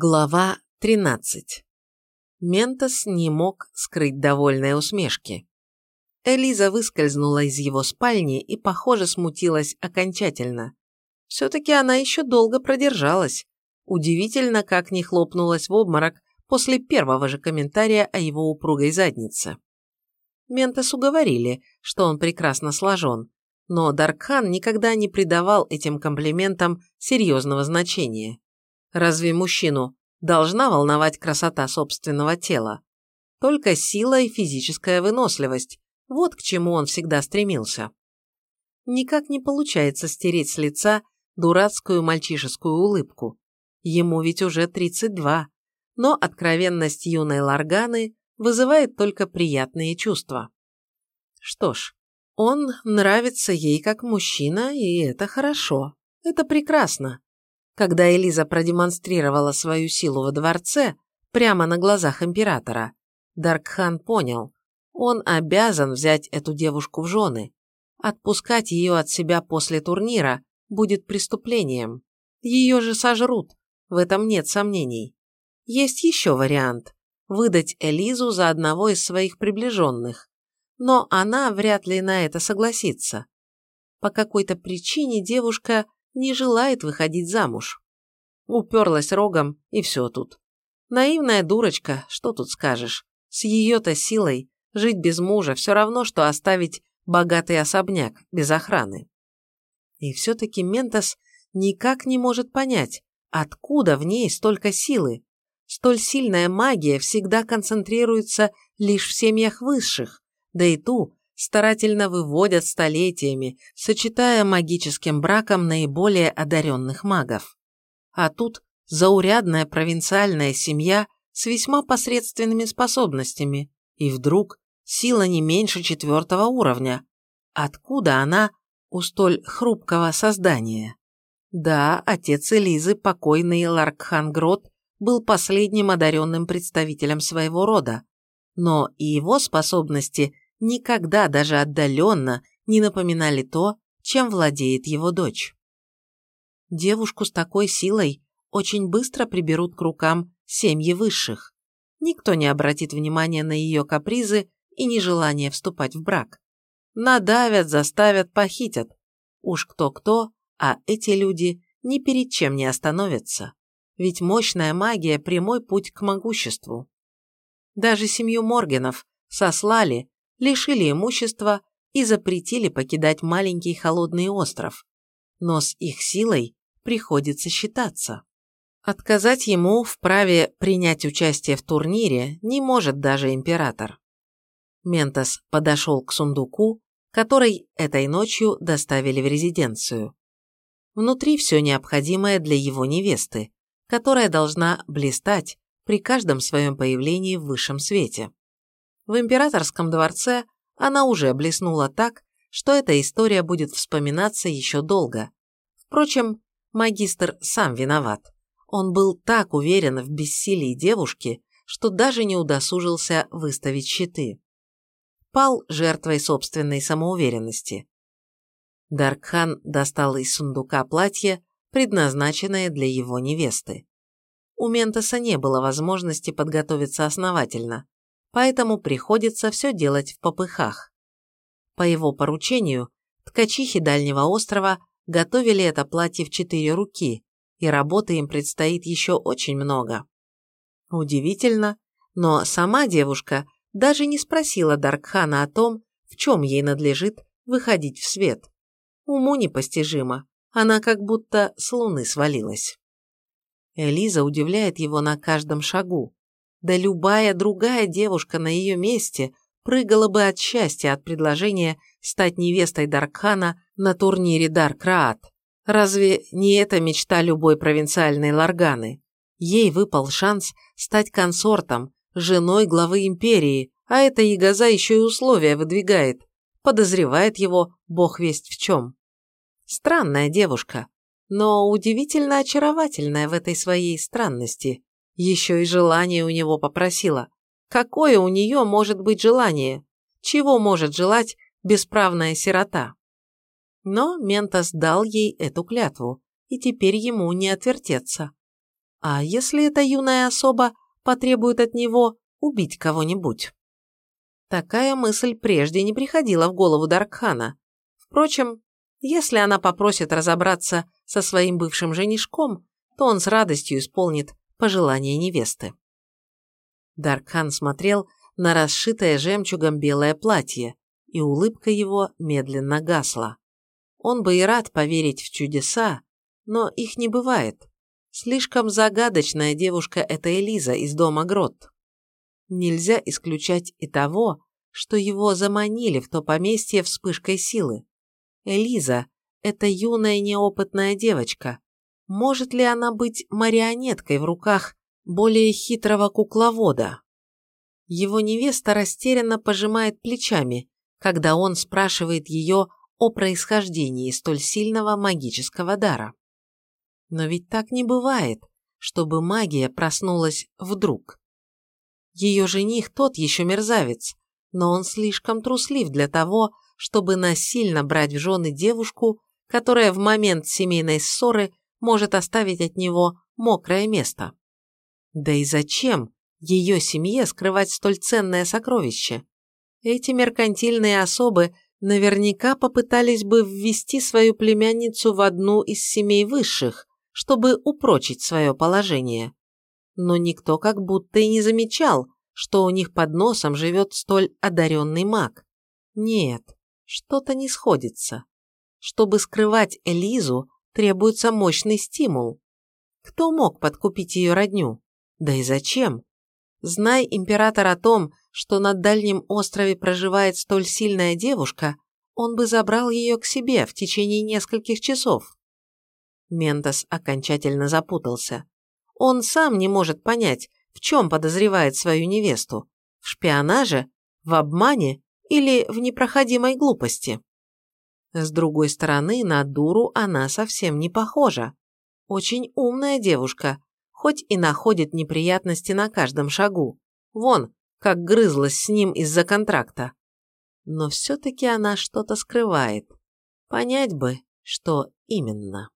Глава 13. Ментос не мог скрыть довольной усмешки. Элиза выскользнула из его спальни и, похоже, смутилась окончательно. Все-таки она еще долго продержалась. Удивительно, как не хлопнулась в обморок после первого же комментария о его упругой заднице. Ментосу говорили, что он прекрасно сложен, но Даркхан никогда не придавал этим комплиментам серьезного значения. Разве мужчину должна волновать красота собственного тела? Только сила и физическая выносливость – вот к чему он всегда стремился. Никак не получается стереть с лица дурацкую мальчишескую улыбку. Ему ведь уже 32, но откровенность юной Ларганы вызывает только приятные чувства. Что ж, он нравится ей как мужчина, и это хорошо. Это прекрасно. Когда Элиза продемонстрировала свою силу во дворце, прямо на глазах императора, Даркхан понял, он обязан взять эту девушку в жены. Отпускать ее от себя после турнира будет преступлением. Ее же сожрут, в этом нет сомнений. Есть еще вариант – выдать Элизу за одного из своих приближенных. Но она вряд ли на это согласится. По какой-то причине девушка не желает выходить замуж. Уперлась рогом, и все тут. Наивная дурочка, что тут скажешь. С ее-то силой жить без мужа все равно, что оставить богатый особняк без охраны. И все-таки Ментос никак не может понять, откуда в ней столько силы. Столь сильная магия всегда концентрируется лишь в семьях высших, да и ту старательно выводят столетиями, сочетая магическим браком наиболее одаренных магов. А тут заурядная провинциальная семья с весьма посредственными способностями, и вдруг сила не меньше четвертого уровня. Откуда она у столь хрупкого создания? Да, отец Элизы, покойный Ларкхан Грот, был последним одаренным представителем своего рода, но и его способности никогда даже отдаленно не напоминали то, чем владеет его дочь. Девушку с такой силой очень быстро приберут к рукам семьи высших. Никто не обратит внимания на ее капризы и нежелание вступать в брак. Надавят, заставят, похитят. Уж кто-кто, а эти люди ни перед чем не остановятся. Ведь мощная магия – прямой путь к могуществу. Даже семью Моргенов сослали лишили имущества и запретили покидать маленький холодный остров. Но с их силой приходится считаться. Отказать ему в праве принять участие в турнире не может даже император. Ментос подошел к сундуку, который этой ночью доставили в резиденцию. Внутри все необходимое для его невесты, которая должна блистать при каждом своем появлении в высшем свете. В императорском дворце она уже блеснула так, что эта история будет вспоминаться еще долго. Впрочем, магистр сам виноват. Он был так уверен в бессилии девушки, что даже не удосужился выставить щиты. Пал жертвой собственной самоуверенности. Даркхан достал из сундука платье, предназначенное для его невесты. У Ментоса не было возможности подготовиться основательно поэтому приходится все делать в попыхах. По его поручению, ткачихи Дальнего острова готовили это платье в четыре руки, и работы им предстоит еще очень много. Удивительно, но сама девушка даже не спросила Даркхана о том, в чем ей надлежит выходить в свет. Уму непостижимо, она как будто с луны свалилась. Элиза удивляет его на каждом шагу. Да любая другая девушка на ее месте прыгала бы от счастья от предложения стать невестой Даркхана на турнире Даркраат. Разве не это мечта любой провинциальной Ларганы? Ей выпал шанс стать консортом, женой главы империи, а эта ягоза еще и условия выдвигает. Подозревает его бог весть в чем. Странная девушка, но удивительно очаровательная в этой своей странности. Еще и желание у него попросила. Какое у нее может быть желание? Чего может желать бесправная сирота? Но Ментос дал ей эту клятву, и теперь ему не отвертеться. А если эта юная особа потребует от него убить кого-нибудь? Такая мысль прежде не приходила в голову Даркхана. Впрочем, если она попросит разобраться со своим бывшим женишком, то он с радостью исполнит пожелание невесты. Даркхан смотрел на расшитое жемчугом белое платье, и улыбка его медленно гасла. Он бы и рад поверить в чудеса, но их не бывает. Слишком загадочная девушка эта Элиза из дома Грот. Нельзя исключать и того, что его заманили в то поместье вспышкой силы. Элиза – это юная неопытная девочка. Может ли она быть марионеткой в руках более хитрого кукловода? Его невеста растерянно пожимает плечами, когда он спрашивает ее о происхождении столь сильного магического дара. Но ведь так не бывает, чтобы магия проснулась вдруг. Ее жених тот еще мерзавец, но он слишком труслив для того, чтобы насильно брать в жены девушку, которая в момент семейной ссоры может оставить от него мокрое место. Да и зачем ее семье скрывать столь ценное сокровище? Эти меркантильные особы наверняка попытались бы ввести свою племянницу в одну из семей высших, чтобы упрочить свое положение. Но никто как будто и не замечал, что у них под носом живет столь одаренный маг. Нет, что-то не сходится. Чтобы скрывать Элизу, требуется мощный стимул. Кто мог подкупить ее родню? Да и зачем? Знай император о том, что на дальнем острове проживает столь сильная девушка, он бы забрал ее к себе в течение нескольких часов. Ментос окончательно запутался. Он сам не может понять, в чем подозревает свою невесту? В шпионаже? В обмане? Или в непроходимой глупости? С другой стороны, на дуру она совсем не похожа. Очень умная девушка, хоть и находит неприятности на каждом шагу. Вон, как грызлась с ним из-за контракта. Но все-таки она что-то скрывает. Понять бы, что именно.